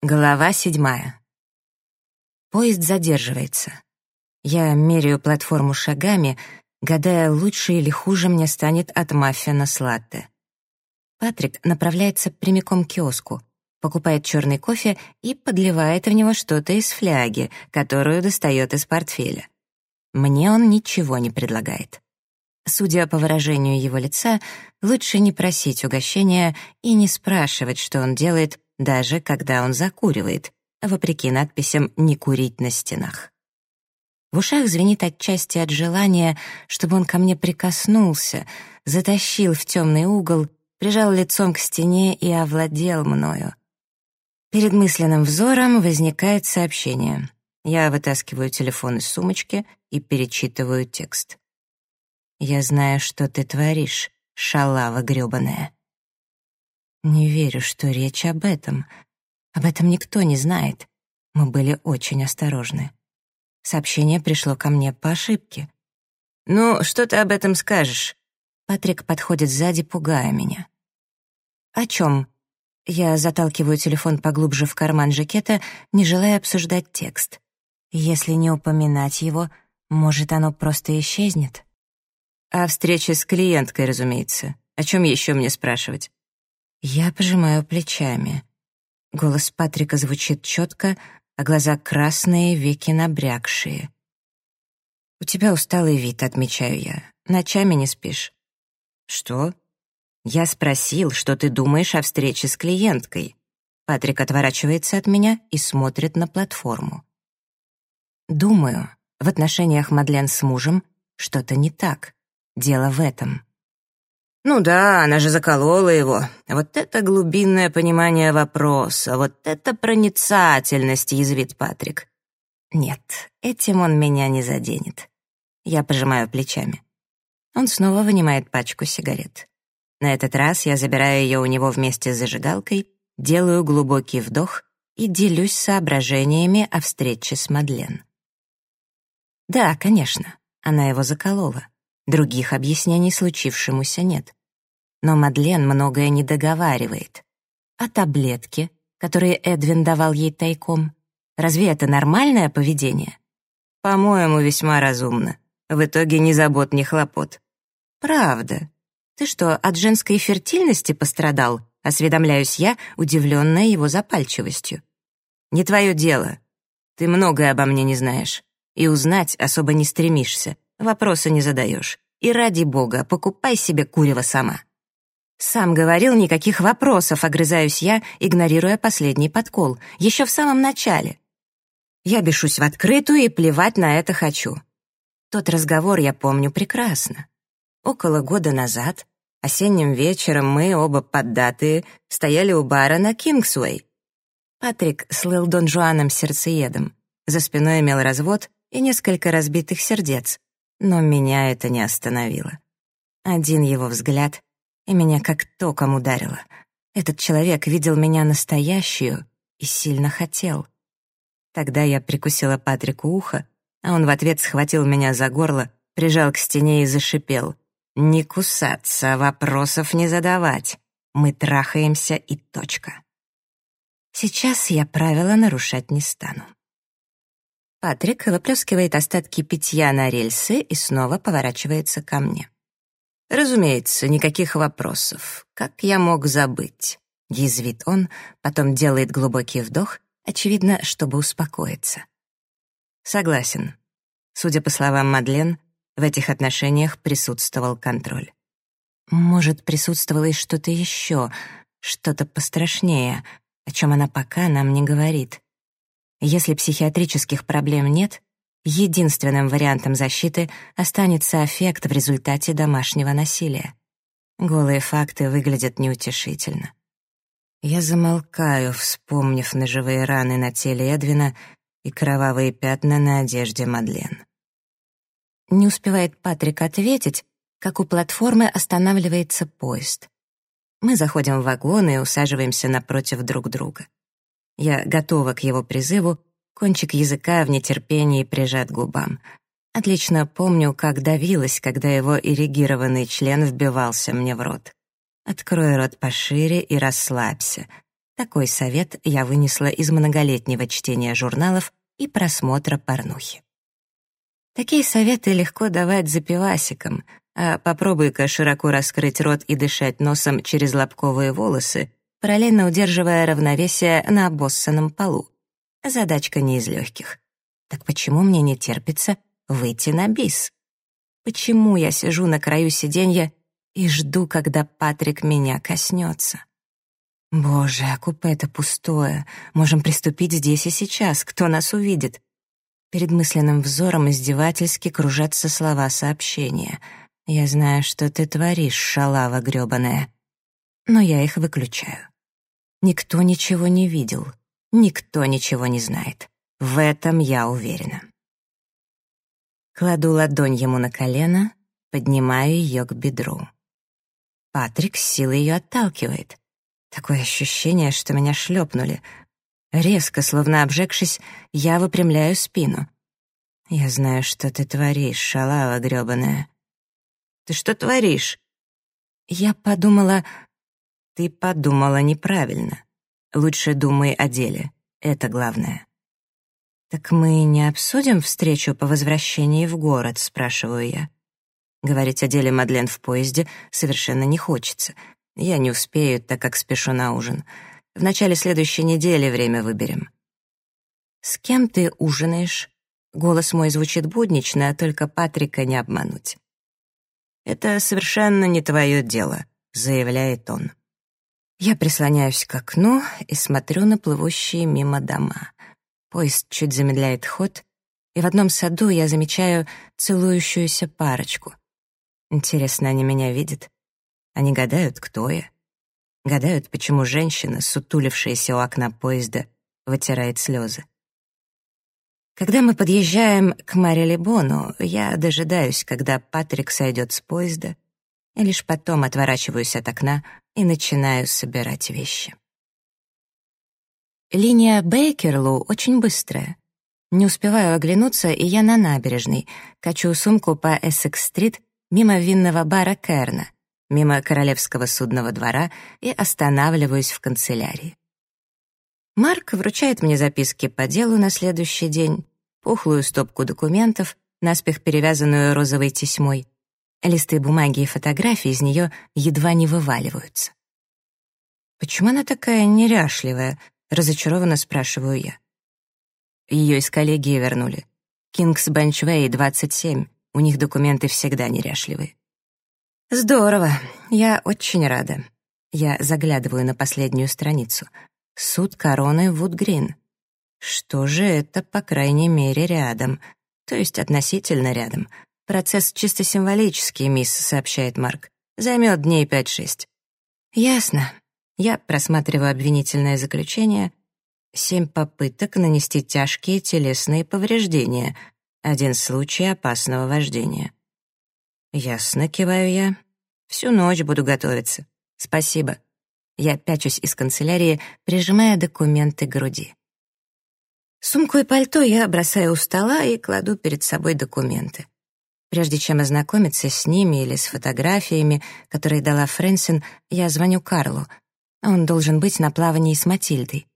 Глава седьмая. Поезд задерживается. Я меряю платформу шагами, гадая, лучше или хуже мне станет от маффина с латте. Патрик направляется прямиком к киоску, покупает черный кофе и подливает в него что-то из фляги, которую достает из портфеля. Мне он ничего не предлагает. Судя по выражению его лица, лучше не просить угощения и не спрашивать, что он делает, даже когда он закуривает, вопреки надписям «не курить на стенах». В ушах звенит отчасти от желания, чтобы он ко мне прикоснулся, затащил в темный угол, прижал лицом к стене и овладел мною. Перед мысленным взором возникает сообщение. Я вытаскиваю телефон из сумочки и перечитываю текст. «Я знаю, что ты творишь, шалава грёбаная». Не верю, что речь об этом. Об этом никто не знает. Мы были очень осторожны. Сообщение пришло ко мне по ошибке. «Ну, что ты об этом скажешь?» Патрик подходит сзади, пугая меня. «О чем?» Я заталкиваю телефон поглубже в карман жакета, не желая обсуждать текст. Если не упоминать его, может, оно просто исчезнет? О встрече с клиенткой, разумеется. О чем еще мне спрашивать? Я пожимаю плечами. Голос Патрика звучит четко, а глаза красные, веки набрякшие. «У тебя усталый вид», — отмечаю я. «Ночами не спишь». «Что?» «Я спросил, что ты думаешь о встрече с клиенткой». Патрик отворачивается от меня и смотрит на платформу. «Думаю, в отношениях Мадлен с мужем что-то не так. Дело в этом». Ну да, она же заколола его. Вот это глубинное понимание вопроса, вот это проницательность, язвит Патрик. Нет, этим он меня не заденет. Я пожимаю плечами. Он снова вынимает пачку сигарет. На этот раз я забираю ее у него вместе с зажигалкой, делаю глубокий вдох и делюсь соображениями о встрече с Мадлен. Да, конечно, она его заколола. Других объяснений случившемуся нет. Но Мадлен многое не договаривает. А таблетки, которые Эдвин давал ей тайком, разве это нормальное поведение? По-моему, весьма разумно. В итоге ни забот, ни хлопот. Правда. Ты что, от женской фертильности пострадал? Осведомляюсь я, удивленная его запальчивостью. Не твое дело. Ты многое обо мне не знаешь. И узнать особо не стремишься. Вопросы не задаешь. И ради бога, покупай себе курево сама. «Сам говорил, никаких вопросов», — огрызаюсь я, игнорируя последний подкол, еще в самом начале. Я бешусь в открытую и плевать на это хочу. Тот разговор я помню прекрасно. Около года назад, осенним вечером, мы, оба поддатые, стояли у бара на Кингсуэй. Патрик слыл Дон Жуаном сердцеедом. За спиной имел развод и несколько разбитых сердец. Но меня это не остановило. Один его взгляд, и меня как током ударило. Этот человек видел меня настоящую и сильно хотел. Тогда я прикусила Патрику ухо, а он в ответ схватил меня за горло, прижал к стене и зашипел. «Не кусаться, вопросов не задавать. Мы трахаемся и точка». Сейчас я правила нарушать не стану. Патрик выплескивает остатки питья на рельсы и снова поворачивается ко мне. «Разумеется, никаких вопросов. Как я мог забыть?» — язвит он, потом делает глубокий вдох, очевидно, чтобы успокоиться. Согласен. Судя по словам Мадлен, в этих отношениях присутствовал контроль. Может, присутствовало и что-то еще, что-то пострашнее, о чем она пока нам не говорит. Если психиатрических проблем нет, единственным вариантом защиты останется аффект в результате домашнего насилия. Голые факты выглядят неутешительно. Я замолкаю, вспомнив ножевые раны на теле Эдвина и кровавые пятна на одежде Мадлен. Не успевает Патрик ответить, как у платформы останавливается поезд. Мы заходим в вагон и усаживаемся напротив друг друга. Я готова к его призыву, кончик языка в нетерпении прижат губам. Отлично помню, как давилась, когда его ирригированный член вбивался мне в рот. Открой рот пошире и расслабься. Такой совет я вынесла из многолетнего чтения журналов и просмотра порнухи. Такие советы легко давать за пивасиком, а попробуй-ка широко раскрыть рот и дышать носом через лобковые волосы, параллельно удерживая равновесие на обоссанном полу. Задачка не из легких. Так почему мне не терпится выйти на бис? Почему я сижу на краю сиденья и жду, когда Патрик меня коснется? Боже, а купе-то пустое. Можем приступить здесь и сейчас. Кто нас увидит? Перед мысленным взором издевательски кружатся слова сообщения. «Я знаю, что ты творишь, шалава грёбаная». Но я их выключаю. Никто ничего не видел. Никто ничего не знает. В этом я уверена. Кладу ладонь ему на колено, поднимаю ее к бедру. Патрик с силой ее отталкивает. Такое ощущение, что меня шлепнули. Резко, словно обжегшись, я выпрямляю спину. «Я знаю, что ты творишь, шалава грёбаная». «Ты что творишь?» Я подумала... Ты подумала неправильно. Лучше думай о деле. Это главное. «Так мы не обсудим встречу по возвращении в город?» — спрашиваю я. Говорить о деле Мадлен в поезде совершенно не хочется. Я не успею, так как спешу на ужин. В начале следующей недели время выберем. «С кем ты ужинаешь?» Голос мой звучит буднично, а только Патрика не обмануть. «Это совершенно не твое дело», — заявляет он. Я прислоняюсь к окну и смотрю на плывущие мимо дома. Поезд чуть замедляет ход, и в одном саду я замечаю целующуюся парочку. Интересно, они меня видят? Они гадают, кто я? Гадают, почему женщина, сутулившаяся у окна поезда, вытирает слезы. Когда мы подъезжаем к Марилибону, я дожидаюсь, когда Патрик сойдет с поезда, и лишь потом отворачиваюсь от окна и начинаю собирать вещи. Линия Бейкерлу очень быстрая. Не успеваю оглянуться, и я на набережной, качу сумку по Эссекс-стрит мимо винного бара Керна, мимо Королевского судного двора и останавливаюсь в канцелярии. Марк вручает мне записки по делу на следующий день, пухлую стопку документов, наспех перевязанную розовой тесьмой. Листы бумаги и фотографии из нее едва не вываливаются. «Почему она такая неряшливая?» — разочарованно спрашиваю я. Ее из коллегии вернули. Кингс Бенчвей, 27. У них документы всегда неряшливые. Здорово. Я очень рада. Я заглядываю на последнюю страницу. Суд короны Вудгрин. Что же это, по крайней мере, рядом? То есть относительно рядом. Процесс чисто символический, мисс, сообщает Марк. Займет дней пять-шесть. Ясно. Я просматриваю обвинительное заключение. Семь попыток нанести тяжкие телесные повреждения. Один случай опасного вождения. Ясно, киваю я. Всю ночь буду готовиться. Спасибо. Я пячусь из канцелярии, прижимая документы к груди. Сумку и пальто я бросаю у стола и кладу перед собой документы. Прежде чем ознакомиться с ними или с фотографиями, которые дала Фрэнсин, я звоню Карлу. Он должен быть на плавании с Матильдой.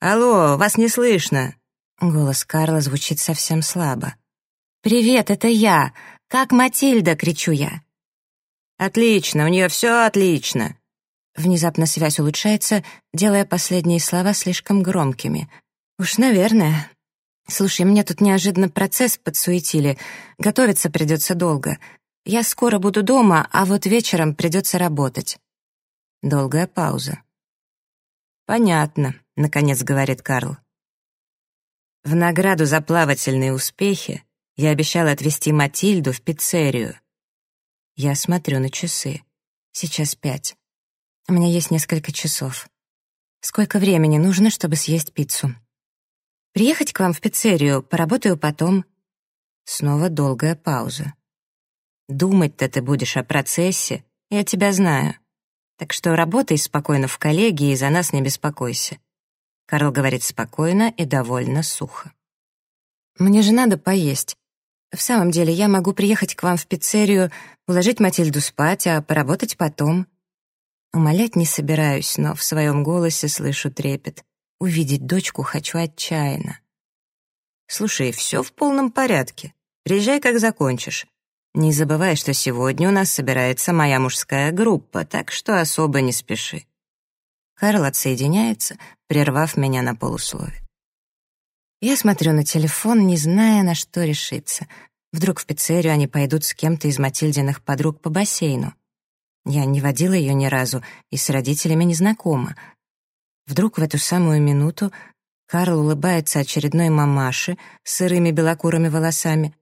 «Алло, вас не слышно!» Голос Карла звучит совсем слабо. «Привет, это я! Как Матильда!» — кричу я. «Отлично, у нее все отлично!» Внезапно связь улучшается, делая последние слова слишком громкими. «Уж, наверное. Слушай, мне тут неожиданно процесс подсуетили. Готовиться придется долго. Я скоро буду дома, а вот вечером придется работать». Долгая пауза. «Понятно», — наконец говорит Карл. В награду за плавательные успехи я обещала отвезти Матильду в пиццерию. Я смотрю на часы. Сейчас пять. У меня есть несколько часов. Сколько времени нужно, чтобы съесть пиццу? Приехать к вам в пиццерию, поработаю потом. Снова долгая пауза. Думать-то ты будешь о процессе, я тебя знаю. Так что работай спокойно в коллегии и за нас не беспокойся. Карл говорит спокойно и довольно сухо. Мне же надо поесть. В самом деле, я могу приехать к вам в пиццерию, уложить Матильду спать, а поработать потом. Умолять не собираюсь, но в своем голосе слышу трепет. Увидеть дочку хочу отчаянно. «Слушай, все в полном порядке. Приезжай, как закончишь. Не забывай, что сегодня у нас собирается моя мужская группа, так что особо не спеши». Карл отсоединяется, прервав меня на полуслове. Я смотрю на телефон, не зная, на что решиться. Вдруг в пиццерию они пойдут с кем-то из Матильдиных подруг по бассейну. Я не водила ее ни разу и с родителями не знакома. Вдруг в эту самую минуту Карл улыбается очередной мамаше с сырыми белокурыми волосами.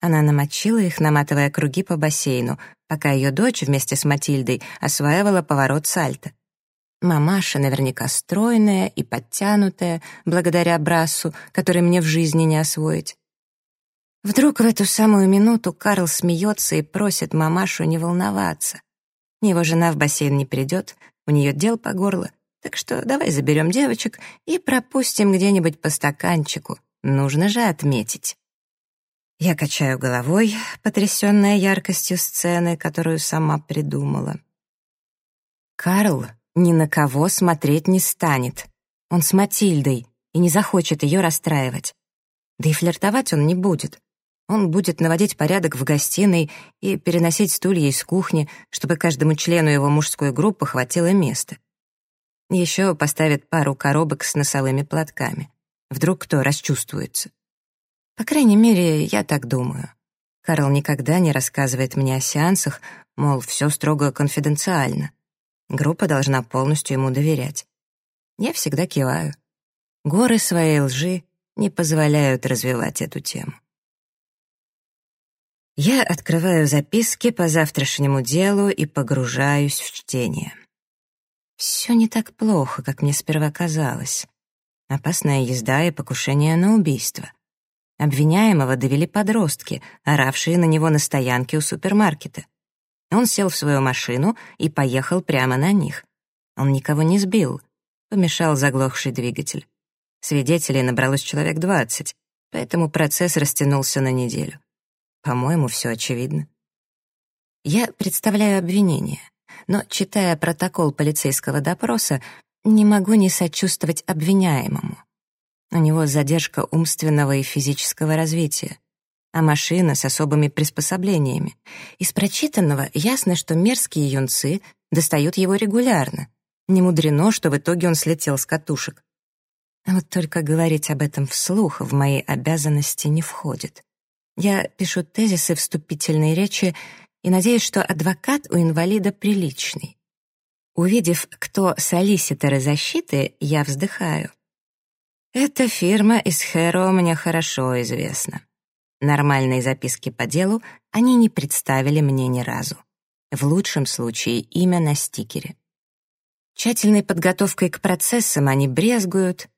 Она намочила их, наматывая круги по бассейну, пока ее дочь вместе с Матильдой осваивала поворот сальто. Мамаша наверняка стройная и подтянутая, благодаря брасу, который мне в жизни не освоить. Вдруг в эту самую минуту Карл смеется и просит мамашу не волноваться. Его жена в бассейн не придет, у нее дел по горло, так что давай заберем девочек и пропустим где-нибудь по стаканчику. Нужно же отметить. Я качаю головой, потрясенная яркостью сцены, которую сама придумала. Карл ни на кого смотреть не станет. Он с Матильдой и не захочет ее расстраивать. Да и флиртовать он не будет. Он будет наводить порядок в гостиной и переносить стулья из кухни, чтобы каждому члену его мужской группы хватило места. Еще поставит пару коробок с носовыми платками. Вдруг кто расчувствуется. По крайней мере, я так думаю. Карл никогда не рассказывает мне о сеансах, мол, все строго конфиденциально. Группа должна полностью ему доверять. Я всегда киваю. Горы своей лжи не позволяют развивать эту тему. Я открываю записки по завтрашнему делу и погружаюсь в чтение. Все не так плохо, как мне сперва казалось. Опасная езда и покушение на убийство. Обвиняемого довели подростки, оравшие на него на стоянке у супермаркета. Он сел в свою машину и поехал прямо на них. Он никого не сбил, помешал заглохший двигатель. Свидетелей набралось человек двадцать, поэтому процесс растянулся на неделю. По-моему, все очевидно. Я представляю обвинение, но, читая протокол полицейского допроса, не могу не сочувствовать обвиняемому. У него задержка умственного и физического развития а машина с особыми приспособлениями. Из прочитанного ясно, что мерзкие юнцы достают его регулярно. Не мудрено, что в итоге он слетел с катушек. А вот только говорить об этом вслух в мои обязанности не входит. Я пишу тезисы вступительной речи и надеюсь, что адвокат у инвалида приличный. Увидев, кто солиситоры защиты, я вздыхаю. Эта фирма из Хэро мне хорошо известна. Нормальные записки по делу они не представили мне ни разу. В лучшем случае имя на стикере. Тщательной подготовкой к процессам они брезгуют,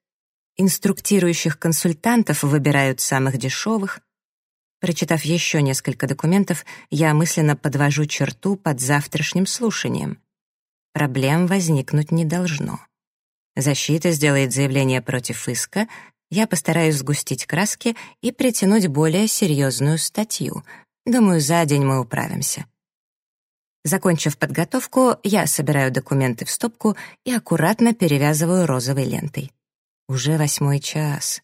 инструктирующих консультантов выбирают самых дешевых. Прочитав еще несколько документов, я мысленно подвожу черту под завтрашним слушанием. Проблем возникнуть не должно. Защита сделает заявление против иска, я постараюсь сгустить краски и притянуть более серьезную статью. Думаю, за день мы управимся. Закончив подготовку, я собираю документы в стопку и аккуратно перевязываю розовой лентой. Уже восьмой час.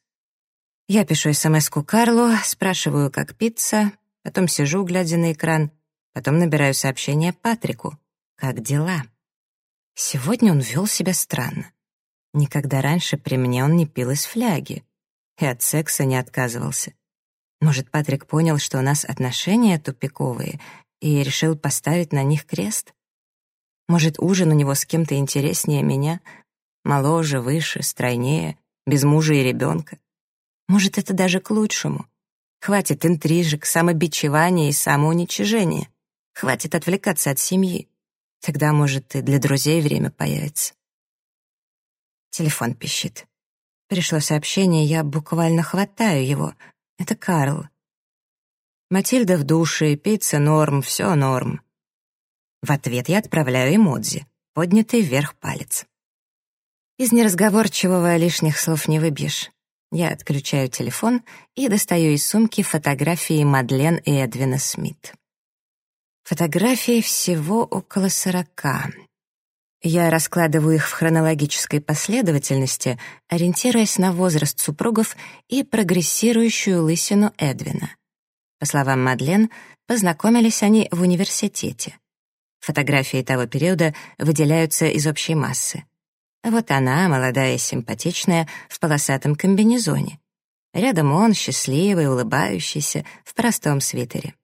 Я пишу смс-ку Карлу, спрашиваю, как пицца, потом сижу, глядя на экран, потом набираю сообщение Патрику. Как дела? Сегодня он вел себя странно. Никогда раньше при мне он не пил из фляги. И от секса не отказывался. Может, Патрик понял, что у нас отношения тупиковые, и решил поставить на них крест? Может, ужин у него с кем-то интереснее меня? Моложе, выше, стройнее, без мужа и ребенка? Может, это даже к лучшему? Хватит интрижек, самобичевания и самоуничижения. Хватит отвлекаться от семьи. Тогда, может, и для друзей время появится. Телефон пищит. Пришло сообщение, я буквально хватаю его. Это Карл. Матильда в душе, пицца норм, все норм. В ответ я отправляю эмодзи, поднятый вверх палец. Из неразговорчивого лишних слов не выбьешь. Я отключаю телефон и достаю из сумки фотографии Мадлен и Эдвина Смит. Фотографий всего около сорока. Я раскладываю их в хронологической последовательности, ориентируясь на возраст супругов и прогрессирующую лысину Эдвина. По словам Мадлен, познакомились они в университете. Фотографии того периода выделяются из общей массы. Вот она, молодая и симпатичная, в полосатом комбинезоне. Рядом он, счастливый, улыбающийся, в простом свитере.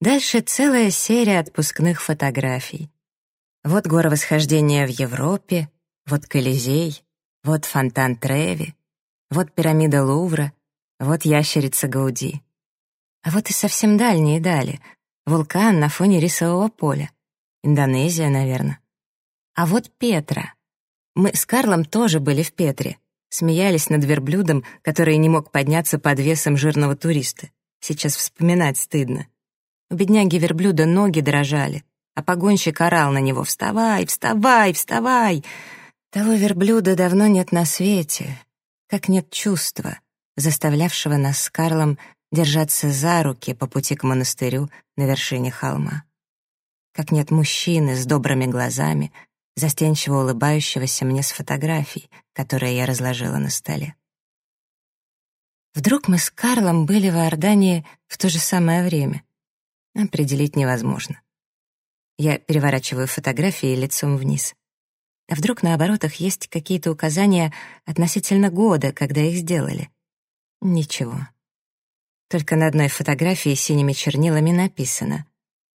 Дальше целая серия отпускных фотографий. Вот горы восхождения в Европе, вот Колизей, вот фонтан Треви, вот пирамида Лувра, вот ящерица Гауди. А вот и совсем дальние дали. Вулкан на фоне рисового поля. Индонезия, наверное. А вот Петра. Мы с Карлом тоже были в Петре. Смеялись над верблюдом, который не мог подняться под весом жирного туриста. Сейчас вспоминать стыдно. У бедняги верблюда ноги дрожали, а погонщик орал на него «Вставай, вставай, вставай!» Того верблюда давно нет на свете, как нет чувства, заставлявшего нас с Карлом держаться за руки по пути к монастырю на вершине холма. Как нет мужчины с добрыми глазами, застенчиво улыбающегося мне с фотографий, которые я разложила на столе. Вдруг мы с Карлом были в Иордании в то же самое время. Определить невозможно. Я переворачиваю фотографии лицом вниз. А вдруг на оборотах есть какие-то указания относительно года, когда их сделали? Ничего. Только на одной фотографии синими чернилами написано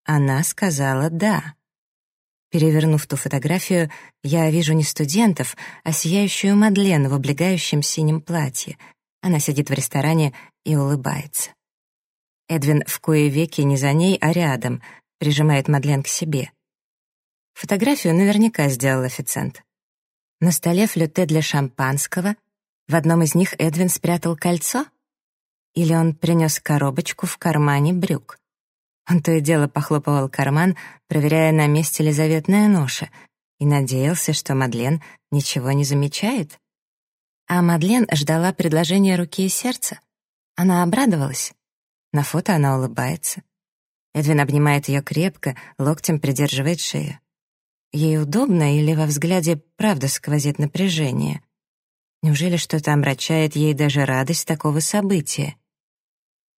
«Она сказала «да». Перевернув ту фотографию, я вижу не студентов, а сияющую Мадлен в облегающем синем платье. Она сидит в ресторане и улыбается. Эдвин в кое веки не за ней, а рядом, прижимает Мадлен к себе. Фотографию наверняка сделал официант. На столе флюте для шампанского. В одном из них Эдвин спрятал кольцо — или он принес коробочку в кармане брюк? Он то и дело похлопывал карман, проверяя, на месте ли заветная ноша, и надеялся, что Мадлен ничего не замечает. А Мадлен ждала предложения руки и сердца. Она обрадовалась. На фото она улыбается. Эдвин обнимает ее крепко, локтем придерживает шею. Ей удобно или во взгляде правда сквозит напряжение? Неужели что-то омрачает ей даже радость такого события?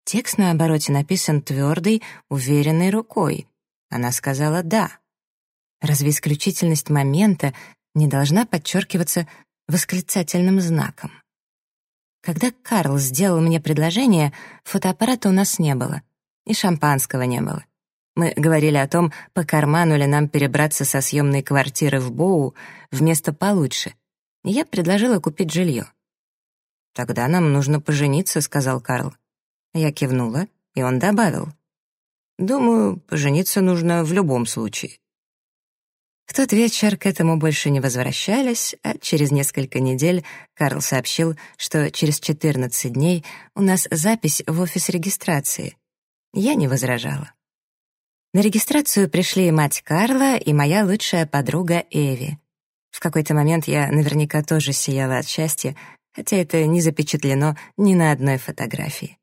Текст на обороте написан твердой, уверенной рукой. Она сказала «да». Разве исключительность момента не должна подчеркиваться восклицательным знаком? Когда Карл сделал мне предложение, фотоаппарата у нас не было, и шампанского не было. Мы говорили о том, по карману ли нам перебраться со съемной квартиры в Боу в место получше. И я предложила купить жилье. «Тогда нам нужно пожениться», — сказал Карл. Я кивнула, и он добавил. «Думаю, пожениться нужно в любом случае». В тот вечер к этому больше не возвращались, а через несколько недель Карл сообщил, что через 14 дней у нас запись в офис регистрации. Я не возражала. На регистрацию пришли мать Карла и моя лучшая подруга Эви. В какой-то момент я наверняка тоже сияла от счастья, хотя это не запечатлено ни на одной фотографии.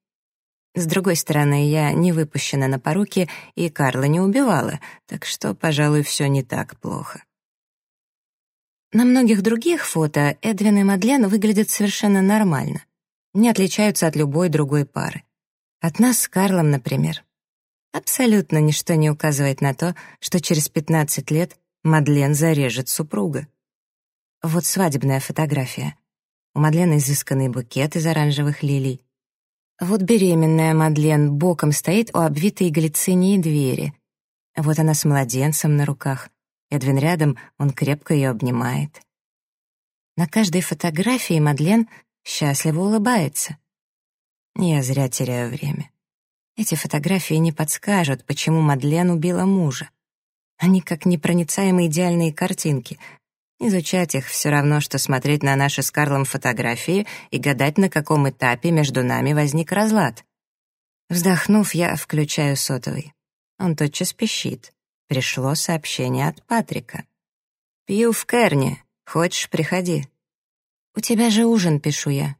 С другой стороны, я не выпущена на поруки и Карла не убивала, так что, пожалуй, все не так плохо. На многих других фото Эдвин и Мадлен выглядят совершенно нормально. Не отличаются от любой другой пары. От нас с Карлом, например. Абсолютно ничто не указывает на то, что через 15 лет Мадлен зарежет супруга. Вот свадебная фотография. У Мадлен изысканный букет из оранжевых лилий. Вот беременная Мадлен боком стоит у обвитой глицинией двери. Вот она с младенцем на руках. Эдвин рядом, он крепко ее обнимает. На каждой фотографии Мадлен счастливо улыбается. Я зря теряю время. Эти фотографии не подскажут, почему Мадлен убила мужа. Они как непроницаемые идеальные картинки, Изучать их все равно, что смотреть на наши с Карлом фотографии и гадать, на каком этапе между нами возник разлад. Вздохнув, я включаю сотовый. Он тотчас пищит. Пришло сообщение от Патрика. «Пью в Керне. Хочешь, приходи». «У тебя же ужин», — пишу я.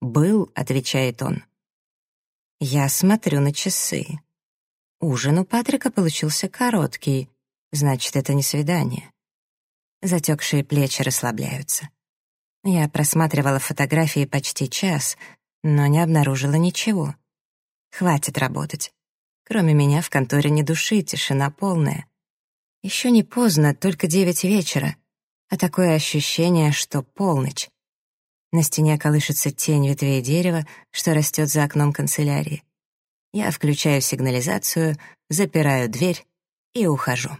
«Был», — отвечает он. Я смотрю на часы. Ужин у Патрика получился короткий, значит, это не свидание. Затекшие плечи расслабляются. Я просматривала фотографии почти час, но не обнаружила ничего. Хватит работать. Кроме меня в конторе ни души, тишина полная. Еще не поздно, только девять вечера, а такое ощущение, что полночь. На стене колышется тень ветвей дерева, что растет за окном канцелярии. Я включаю сигнализацию, запираю дверь и ухожу.